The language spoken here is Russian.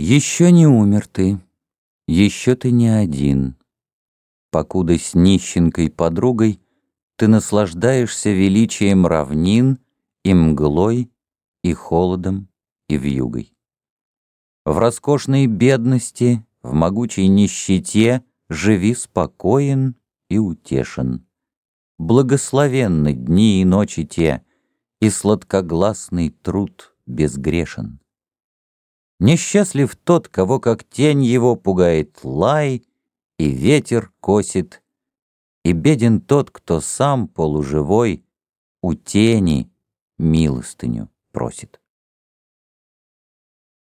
Еще не умер ты, еще ты не один. Покуда с нищенкой подругой Ты наслаждаешься величием равнин И мглой, и холодом, и вьюгой. В роскошной бедности, в могучей нищете Живи спокоен и утешен. Благословенны дни и ночи те, И сладкогласный труд безгрешен. Несчастлив тот, кого как тень его пугает лай, и ветер косит, и беден тот, кто сам полуживой у тени милостыню просит.